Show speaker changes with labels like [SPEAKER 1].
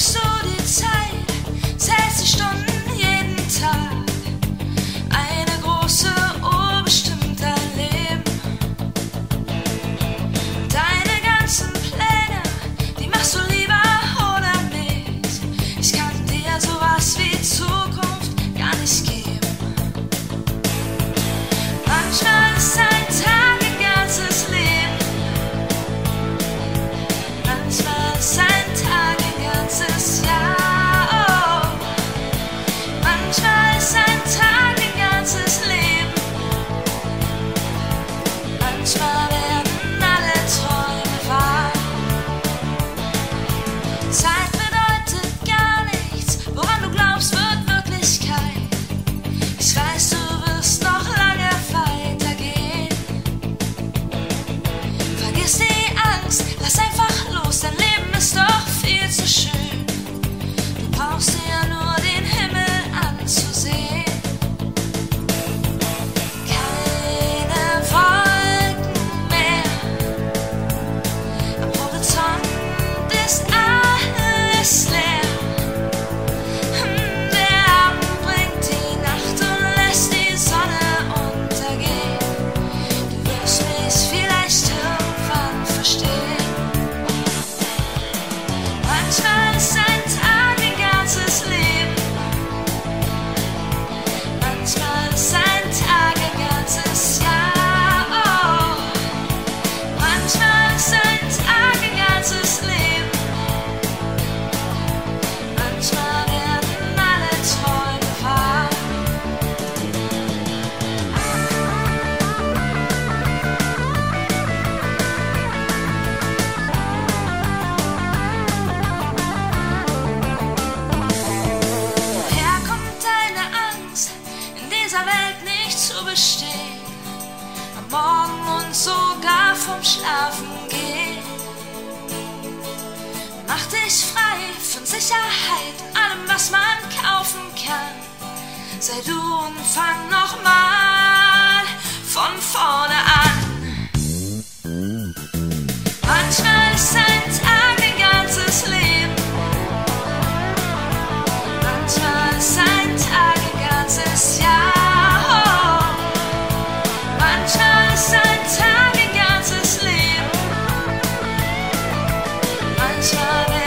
[SPEAKER 1] so sunshine. völlig frei von Sicherheit, allem, was man kaufen kann. Sei du und fang nochmal von vorne an. Manchmal ist ein Tag ein ganzes Leben. Manchmal ist ein Tag ein ganzes Jahr. Manchmal ist ein Tag ein ganzes Leben. Manchmal